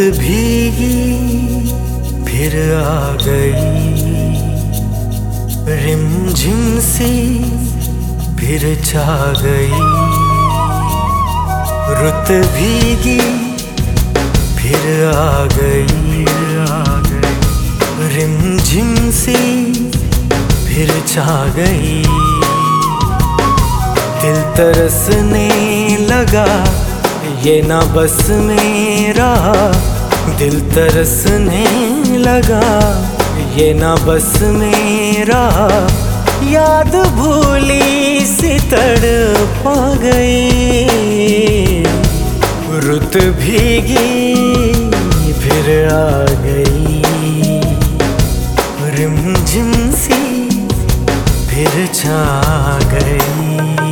भीगी फिर आ गई। रिमझिम सी फिर छा गई। रुत भीगी फिर आ गई आ गई। रिमझिम सी फिर छा गई। दिल तरसने लगा ये ना बस मेरा, दिल तरसने लगा। ये ना बस मेरा, याद भूली सी पा गई। रुत भीगी, फिर आ गई। रिमझिम सी, फिर छा गई।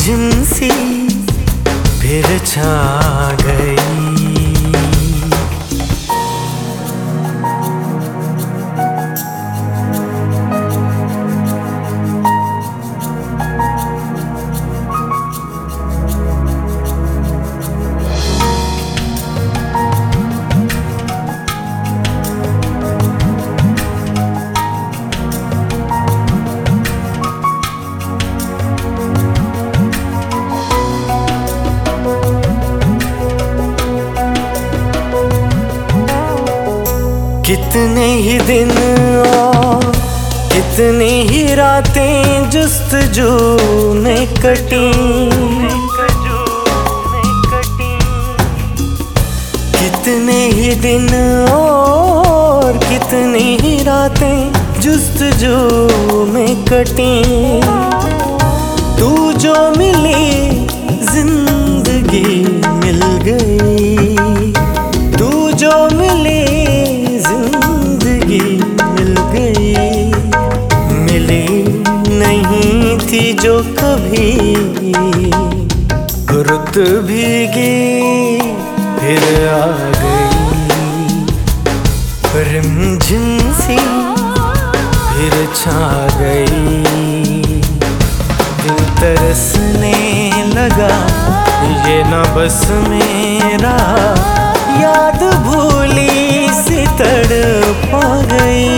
सी फिर छा गई। कितने ही दिन और कितनी ही रातें जुस्तजू में कटी। कितने ही दिन और कितनी ही रातें जुस्तजू में कटी। तू जो मिली जो कभी रुत भीगी, फिर आ गई। रिमझिम सी फिर छा गई। दिल तरसने लगा, ये ना बस मेरा। याद भूली सितड़ पा गई।